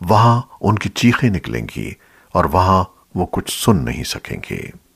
وہاں ان کی چیخیں نکلیں گی اور وہاں وہ کچھ سن نہیں سکیں گے۔